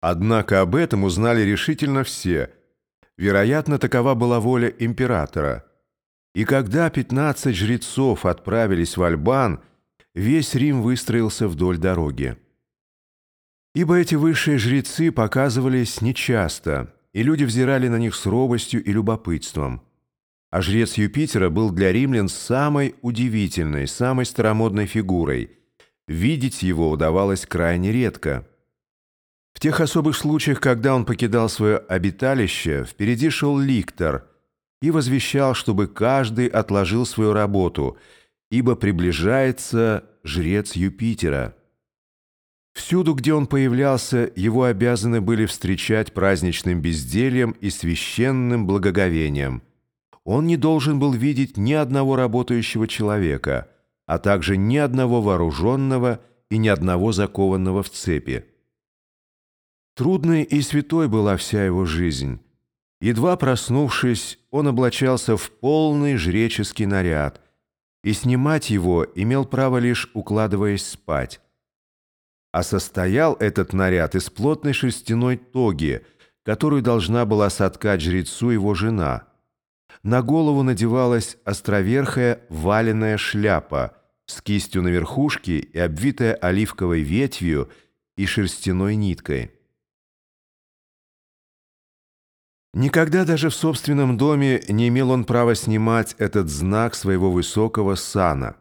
Однако об этом узнали решительно все. Вероятно, такова была воля императора. И когда 15 жрецов отправились в Альбан, весь Рим выстроился вдоль дороги. Ибо эти высшие жрецы показывались нечасто, и люди взирали на них с робостью и любопытством. А жрец Юпитера был для римлян самой удивительной, самой старомодной фигурой. Видеть его удавалось крайне редко. В тех особых случаях, когда он покидал свое обиталище, впереди шел ликтор и возвещал, чтобы каждый отложил свою работу, ибо приближается жрец Юпитера. Всюду, где он появлялся, его обязаны были встречать праздничным бездельем и священным благоговением. Он не должен был видеть ни одного работающего человека, а также ни одного вооруженного и ни одного закованного в цепи. Трудной и святой была вся его жизнь. Едва проснувшись, он облачался в полный жреческий наряд, и снимать его имел право лишь укладываясь спать а состоял этот наряд из плотной шерстяной тоги, которую должна была соткать жрецу его жена. На голову надевалась островерхая валеная шляпа с кистью на верхушке и обвитая оливковой ветвью и шерстяной ниткой. Никогда даже в собственном доме не имел он права снимать этот знак своего высокого сана.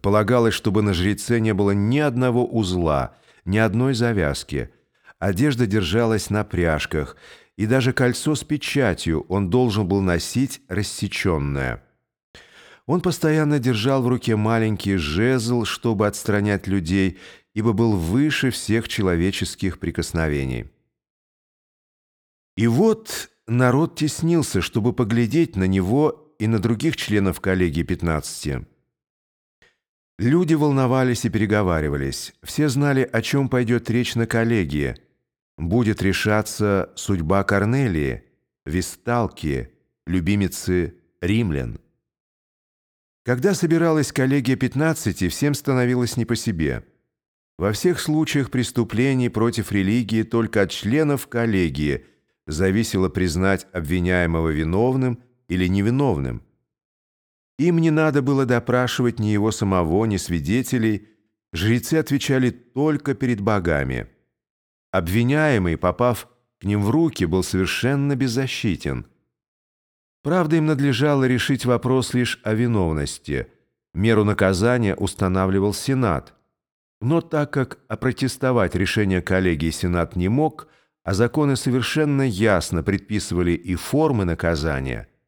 Полагалось, чтобы на жреце не было ни одного узла – ни одной завязки. Одежда держалась на пряжках, и даже кольцо с печатью он должен был носить рассеченное. Он постоянно держал в руке маленький жезл, чтобы отстранять людей, ибо был выше всех человеческих прикосновений. И вот народ теснился, чтобы поглядеть на него и на других членов коллегии 15. Люди волновались и переговаривались. Все знали, о чем пойдет речь на коллегии. Будет решаться судьба Корнелии, Висталки, любимицы римлян. Когда собиралась коллегия 15, всем становилось не по себе. Во всех случаях преступлений против религии только от членов коллегии зависело признать обвиняемого виновным или невиновным – им не надо было допрашивать ни его самого, ни свидетелей. Жрецы отвечали только перед богами. Обвиняемый, попав к ним в руки, был совершенно беззащитен. Правда, им надлежало решить вопрос лишь о виновности. Меру наказания устанавливал Сенат. Но так как опротестовать решение коллегии Сенат не мог, а законы совершенно ясно предписывали и формы наказания –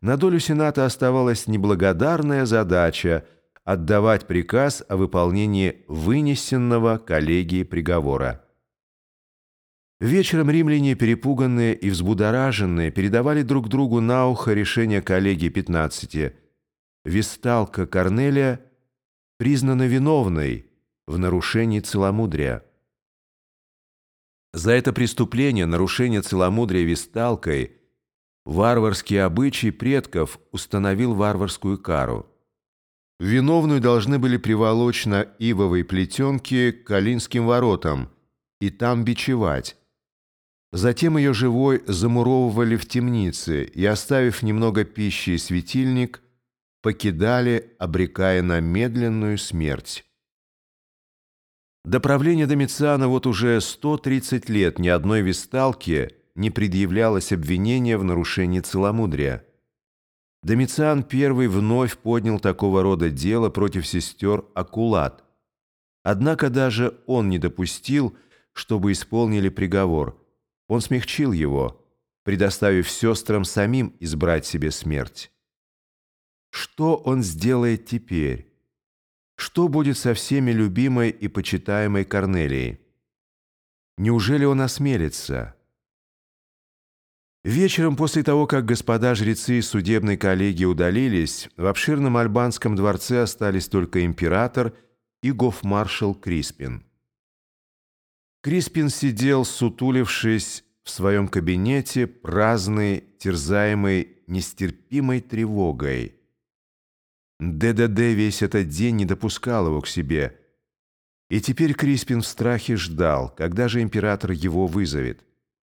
на долю Сената оставалась неблагодарная задача отдавать приказ о выполнении вынесенного коллегии приговора. Вечером римляне, перепуганные и взбудораженные, передавали друг другу на ухо решение коллегии 15. Висталка Корнелия признана виновной в нарушении целомудрия. За это преступление, нарушение целомудрия Висталкой – Варварский обычай предков установил варварскую кару. Виновную должны были приволочь на ивовой плетенке к Калинским воротам и там бичевать. Затем ее живой замуровывали в темнице и, оставив немного пищи и светильник, покидали, обрекая на медленную смерть. До правления Домициана вот уже 130 лет ни одной висталки – не предъявлялось обвинение в нарушении целомудрия. Домициан I вновь поднял такого рода дело против сестер Акулат. Однако даже он не допустил, чтобы исполнили приговор. Он смягчил его, предоставив сестрам самим избрать себе смерть. Что он сделает теперь? Что будет со всеми любимой и почитаемой Корнелией? Неужели он осмелится? Вечером после того, как господа жрецы из судебной коллегии удалились, в обширном альбанском дворце остались только император и гофмаршал Криспин. Криспин сидел, сутулившись в своем кабинете, праздный, терзаемый нестерпимой тревогой. ДДД весь этот день не допускал его к себе – И теперь Криспин в страхе ждал, когда же император его вызовет.